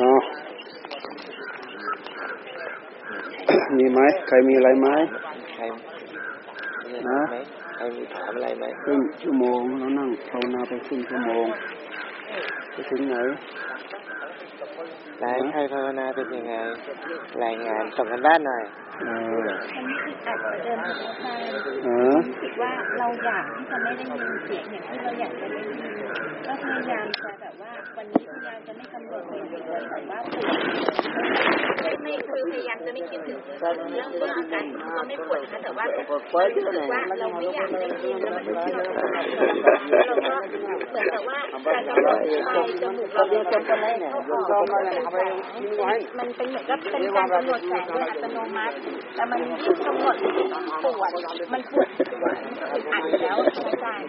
อ๋อมีไหมใครมีอะไรไหมใครมีนะไหมใครมีถามอะไรไหมครึ่งชั่วโมงแล้วนั่งภาวนาไปครึ่งชั่วโมงไปถึงไหนรายใครภาวนาเป็นยังไง รายงานส่งกันบ้านหน่อยเออมันไม่อึดอัดเหมือนเดิมทุกครั้งเออรู้สึกว่าเราอยากที่จะไม่ได้ยินเสียงอย่างที่เราอยากจะได้ยินก็พยายามจะแบบว่าวันนี้พยายามจะไม่กำหนดเลยเลยแต่ว่าปวดไม่คือพยายามจะไม่คิดถึงเรื่องต้นอาการเราไม่ปวดนะแต่ว่ารู้สึกว่าเราไม่อยากได้ยินแล้วมันรู้สึกเราเราก็เหมือนกับว่าการกำหนดปลายจมูกเราเนี่ยจะเป็นเข้าออกมันเป็นเหมือนกับเป็นการกำหนดแสงโดยอัตโนมัติแต่มันยิ่งกำหนดปวดมันปวดอัดแล้วอาจารย์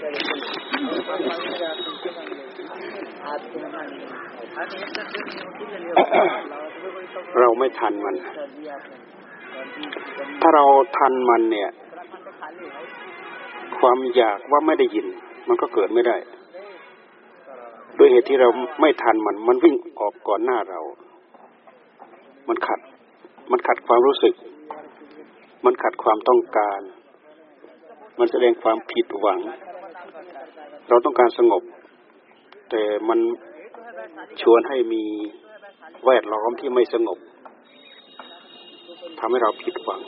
เราไม่ทันมัน ถ้าเราทันมันเนี่ย ความอยากว่าไม่ได้ยิน มันก็เกิดไม่ได้ ด้วยเหตุที่เราไม่ทันมัน มันวิ่งออกก่อนหน้าเรา มันขัด มันขัดความรู้สึก มันขัดความต้องการ มันแสดงความผิดหวัง เราต้องการสงบ แต่มันชวนให้มีแวดล้อมที่ไม่สงบทำให้เราผิดหวัง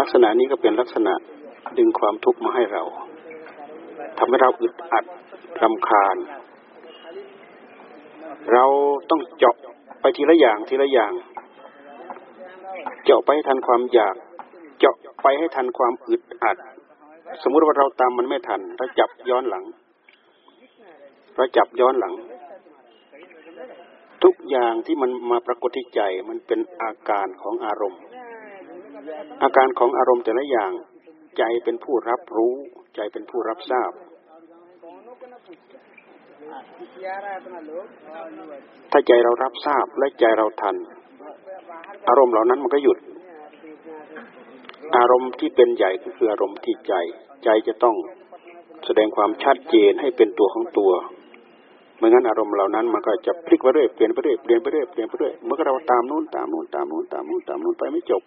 ลักษณะนี้ก็เป็นลักษณะดึงความทุกข์มาให้เราทำให้เราอึดอัดรำคาญ เราต้องเจาะไปทีละอย่างทีละอย่าง จาะไปให้ทันความอยาก เจาะไปให้ทันความอึดอัด สมมุติว่าเราตามมันไม่ทันเราจับย้อนหลังเราจับย้อนหลัง ทุกอย่างที่มันมาปรากฏที่ใจมันเป็นอาการของอารมณ์ อาการของอารมณ์แต่ละอย่าง ใจเป็นผู้รับรู้ ใจเป็นผู้รับทราบ ถ้าใจเรารับทราบและใจเราทัน อารมณ์เหล่านั้นมันก็หยุด อารมณ์ที่เป็นใหญ่ก็คืออารมณ์ที่ใจ ใจจะต้องแสดงความชัดเจนให้เป็นตัวของตัวไม่งั้นอารมณ์เหล่านั้นมันก็จะพลิกไปเรื่อยเปลี่ยนไปเรื่อยเปลี่ยนไปเรื่อยเปลี่ยนไปเรื่อยเมื่อเราตามนู้นตามนู้นตามนู้นตามนู้นตามนู้นไปไม่จบ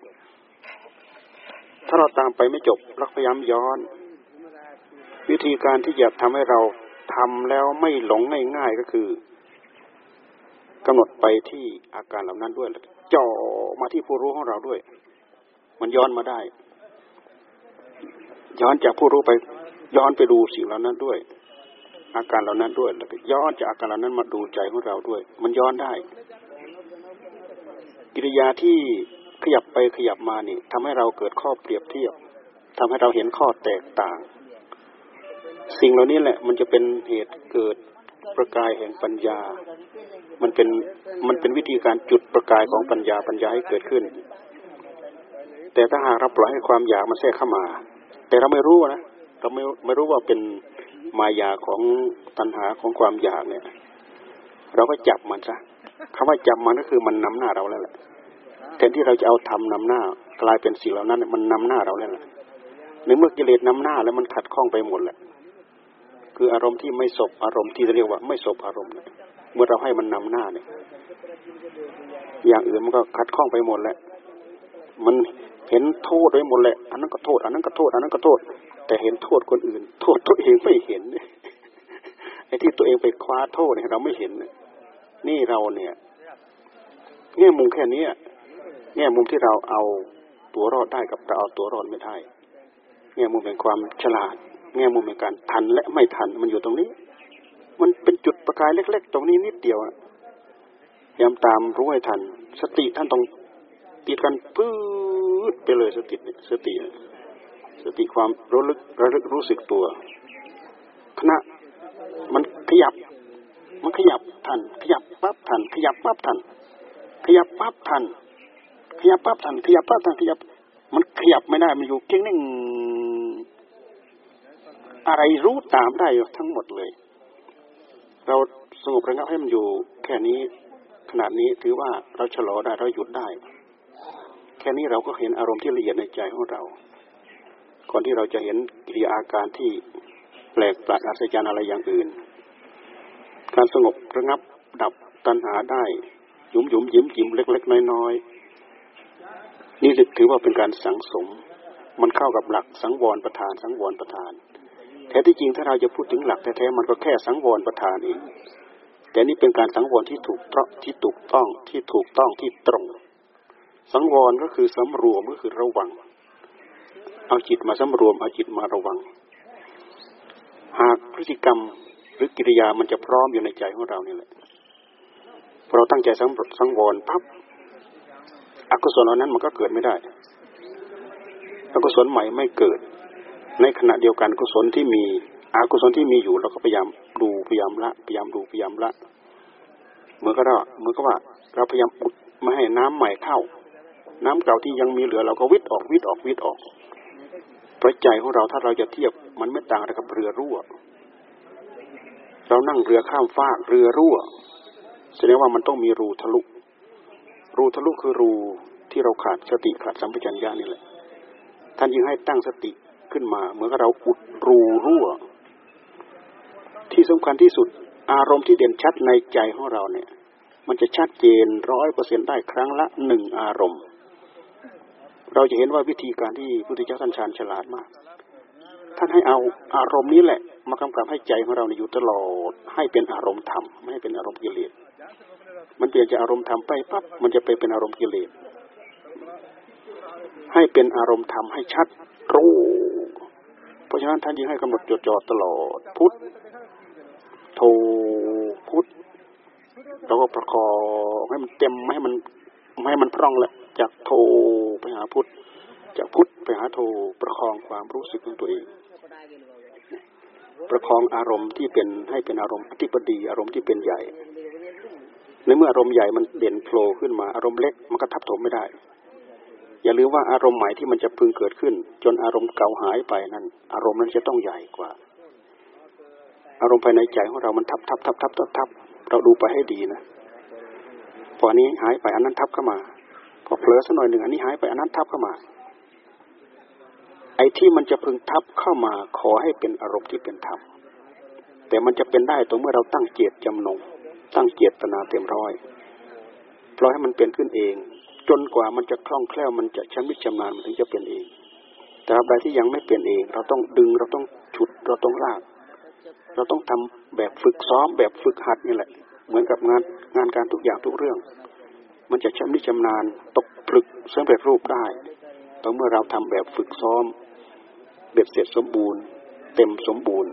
ถ้าเราตามไปไม่จบเราพยายามย้อน วิธีการที่จะทำให้เรา ทำแล้วไม่หลงง่ายๆก็คือกำหนดไปที่อาการเหล่านั้นด้วยจ่อมาที่ผู้รู้ของเราด้วย มันย้อนมาได้ ย้อนจากผู้รู้ไป ย้อนไปดูสิ่งเหล่านั้นด้วย อาการเหล่านั้นด้วยแล้วก็ย้อนจากอาการเหล่านั้นมาดูใจของเราด้วย มันย้อนได้ กิริยาที่ขยับไปขยับมานี่ทำให้เราเกิดข้อเปรียบเทียบทำให้เราเห็นข้อแตกต่าง สิ่งเหล่านี้แหละมันจะเป็นเหตุเกิดประกายแห่งปัญญา มันเป็นมันเป็นวิธีการจุดประกายของปัญญาปัญญาให้เกิดขึ้น แต่ถ้าหากเราปล่อยให้ความอยากมันแทรกเข้ามา แต่เราไม่รู้นะเราไม่ไม่รู้ว่าเป็นมายาของตัณหาของความอยากเนี่ย เราก็จับมันซะคำว่าจับมันก็คือมันนำหน้าเราแล้วแหละแทนที่เราจะเอาทำนำหน้า กลายเป็นสิ่งเหล่านั้น มันนำหน้าเราแล้วแหละในเมื่อกิเลสนำหน้าแล้วมันขัดข้องไปหมดแหละ คืออารมณ์ที่ไม่สบอารมณ์ที่เรียกว่าไม่สบอารมณ์เนี่ยเมื่อเราให้มันนำหน้าเนี่ย อย่างอื่นมันก็ขัดข้องไปหมดแหละ มันเห็นโทษไปหมดแหละ อันนั้นก็โทษ อันนั้นก็โทษ อันนั้นก็โทษ แต่เห็นโทษคนอื่น โทษตัวเองไม่เห็นไอ้ที่ตัวเองไปคว้าโทษเนี่ยเราไม่เห็นนี่เราเนี่ยแง่มุมแค่นี้แง่มุมที่เราเอาตัวรอดได้กับเราเอาตัวรอดไม่ได้แง่มุมแห่งความฉลาด แง่มุมแห่งการทันและไม่ทันมันอยู่ตรงนี้ มันเป็นจุดประกายเล็ก ๆ ตรงนี้นิดเดียวอะพยายามตามรู้ให้ทัน สติท่านต้องติดกันปื๊ดไปเลยสติสติสติความรู้ลึกระลึกรู้สึกตัวขณะมันขยับ มันขยับทัน ขยับปั๊บทัน ขยับปั๊บทัน ขยับปั๊บทัน ขยับปั๊บทัน ขยับปั๊บทันขยับ มันขยับไม่ได้มันอยู่เก่งนิ่ง อะไรรู้ตามได้ทั้งหมดเลย เราสงบระงับให้มันอยู่ แค่นี้ขนาดนี้ถือว่าเราชะลอได้เราหยุดได้ แค่นี้เราก็เห็นอารมณ์ที่ละเอียดในใจของเราก่อนที่เราจะเห็นกิริยาอาการที่แปลกประหลาดอัศจรรย์อะไรอย่างอื่น การสงบระงับดับตัณหาได้หยุมหยุมยิ้มยิ้มเล็ก ๆ น้อยๆนี่ถือว่าเป็นการสังสม มันเข้ากับหลักสังวรประธาน สังวรประธาน ท้ที่จริงถ้าเราจะพูดถึงหลักแท้ๆมันก็แค่สังวรประธานเองแต่นี่เป็นการสังวรที่ถูกต้องที่ถูกต้องที่ถูกต้องที่ตรง สังวรก็คือสำรวมก็คือระวัง เอาจิตมาสำรวมเอาจิตมาระวัง หากพฤติกรรมหรือกิริยามันจะพร้อมอยู่ในใจของเรานี่แหละพอเราตั้งใจสังสังวรพับอกุศลเหล่านั้นมันก็เกิดไม่ได้อกุศลใหม่ไม่เกิด ในขณะเดียวกันกุศลที่มีอากุศลที่มีอยู่เราก็พยายามดูพยายามละพยายามดูพยายามละเหมือนกับเราเหมือนกับว่า เราพยายามอุดไม่ให้น้ำใหม่เข้า น้ำเก่าที่ยังมีเหลือเราก็วิทย์ออกวิทย์ออกวิทย์ออกพระใจของเราถ้าเราจะเทียบมันไม่ต่างอะไรกับเรือรั่ว เรานั่งเรือข้ามฟากเรือรั่วแสดงว่ามันต้องมีรูทะลุ รูทะลุคือรูที่เราขาดสติขาดสัมปชัญญะนี่แหละ ท่านยังให้ตั้งสติ ขึ้นมา เหมือนเราอุดรูรั่ว ที่สำคัญที่สุด อารมณ์ที่เด่นชัดในใจของเราเนี่ย มันจะชัดเจนร้อยเปอร์เซ็นได้ครั้งละหนึ่งอารมณ์ เราจะเห็นว่าวิธีการที่พุทธเจ้าท่านชาญฉลาดมากท่านให้เอาอารมณ์นี้แหละ มากำกับให้ใจของเราอยู่ตลอดให้เป็นอารมณ์ธรรมไม่ให้เป็นอารมณ์กิเลสมันเปลี่ยนจากอารมณ์ธรรมไปปั๊บมันจะไปเป็นอารมณ์กิเลสให้เป็นอารมณ์ธรรมให้ชัดรู้ ราะฉะนั้นท่านยิงให้กำหนดจดจ่อตลอด พุทธโทพุทธเราก็ประคองให้มันเต็มไม่ให้มันไม่ให้มันพร่องแหละจากโทไปหาพุทธจากพุทธไปหาโทประคองความรู้สึกของตัวเอง ประคองอารมณ์ที่เป็นให้เป็นอารมณ์อธิปดีอารมณ์ที่เป็นใหญ่ในเมื่ออารมณ์ใหญ่มันเด่นโผล่ขึ้นมาอารมณ์เล็กมันก็ทับถมไม่ได้ อย่าลืมว่าอารมณ์ใหม่ที่มันจะพึงเกิดขึ้น จนอารมณ์เก่าหายไปนั้น อารมณ์นั้นจะต้องใหญ่กว่า อารมณ์ภายในใจของเรามันทับทับทับทับทับทับเราดูไปให้ดีนะพออันนี้หายไปอันนั้นทับเข้ามา พอเผลอสักหน่อยหนึ่งอันนี้หายไปอันนั้นทับเข้ามา ไอ้ที่มันจะพึงทับเข้ามาขอให้เป็นอารมณ์ที่เป็นธรรมแต่มันจะเป็นได้ตรงเมื่อเราตั้งเจตจำนง ตั้งเจตนาเต็มร้อยปล่อยให้มันเป็นขึ้นเอง จนกว่ามันจะคล่องแคล่วมันจะชำนิชำนาญมันถึงจะเป็นเอง แต่ใดที่ยังไม่เป็นเอง เราต้องดึงเราต้องฉุดเราต้องลาก เราต้องทำแบบฝึกซ้อมแบบฝึกหัดนี่แหละ เหมือนกับงานงานการทุกอย่างทุกเรื่อง มันจะชำนิชำนาญตกผลึกสำเร็จรูปได้ต่อเมื่อเราทำแบบฝึกซ้อมเบ็ดเสร็จสมบูรณ์ เต็มสมบูรณ์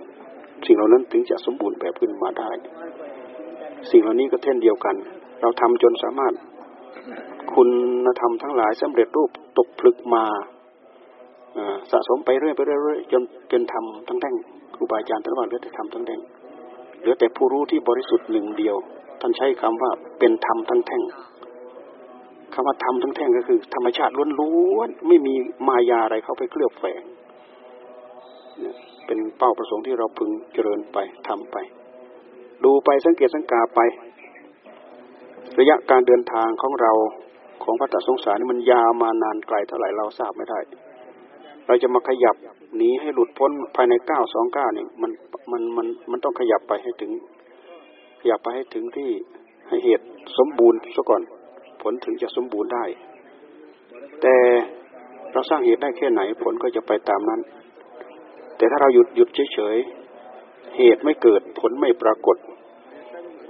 สิ่งเหล่านั้นถึงจะสมบูรณ์แบบขึ้นมาได้ สิ่งเหล่านี้ก็เช่นเดียวกัน เราทำจนสามารถ คุณธรรมทั้งหลายสำเร็จรูปตกผลึกมาสะสมไปเรื่อยไปเรื่อยจนเป็นธรรมทั้งแท่งครูบาอาจารย์ท่านว่าเหลือแต่ธรรมทั้งแท่งเหลือแต่ผู้รู้ที่บริสุทธิ์หนึ่งเดียว ท่านใช้คำว่าเป็นธรรมทั้งแท่งคำว่าธรรมทั้งแท่งก็คือ ธรรมชาติล้วนๆไม่มีมายาอะไรเข้าไปเคลือบแฝงเป็นเป้าประสงค์ที่เราพึงเจริญไปทำไป ดูไปสังเกตสังกาไประยะการเดินทางของเรา ของพระตสงสารนี่มันยาวมานานไกลเท่าไหร่เราทราบไม่ได้ เราจะมาขยับหนีให้หลุดพ้นภายในเก้าสองเก้านี่มันมันมันมันต้องขยับไปให้ถึง ขยับไปให้ถึงที่ให้เหตุสมบูรณ์ซะก่อน ผลถึงจะสมบูรณ์ได้ แต่เราสร้างเหตุได้แค่ไหนผลก็จะไปตามนั้น แต่ถ้าเราหยุดหยุดเฉยๆเหตุไม่เกิดผลไม่ปรากฏ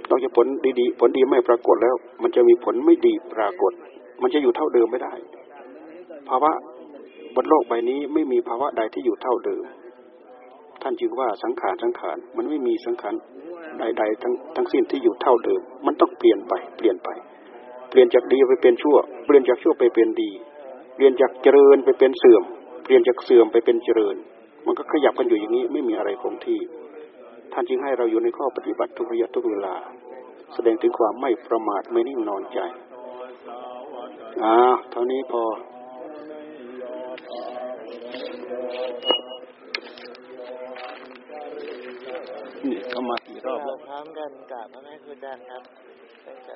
เราจะผลดีๆผลดีไม่ปรากฏแล้ว มันจะมีผลไม่ดีปรากฏ มันจะอยู่เท่าเดิมไม่ได้ ภาวะบนโลกใบนี้ไม่มีภาวะใดที่อยู่เท่าเดิม ท่านจึงว่าสังขารสังขารมันไม่มีสังขารใดๆทั้งทั้งสิ้นที่อยู่เท่าเดิม มันต้องเปลี่ยนไป เปลี่ยนไป เปลี่ยนจากดีไปเป็นชั่ว เปลี่ยนจากชั่วไปเป็นดี เปลี่ยนจากเจริญไปเป็นเสื่อม เปลี่ยนจากเสื่อมไปเป็นเจริญ มันก็ขยับกันอยู่อย่างนี้ไม่มีอะไรคงที่ ท่านจึงให้เราอยู่ในข้อปฏิบัติทุกระยะทุกเวลา แสดงถึงความไม่ประมาทไม่นิ่งนอนใจ อ่าเท่านี้พอนี่เข้ามาสี่รอบแล้วพร้อมกันกับพระแม่ครูจันครับตั้งใจ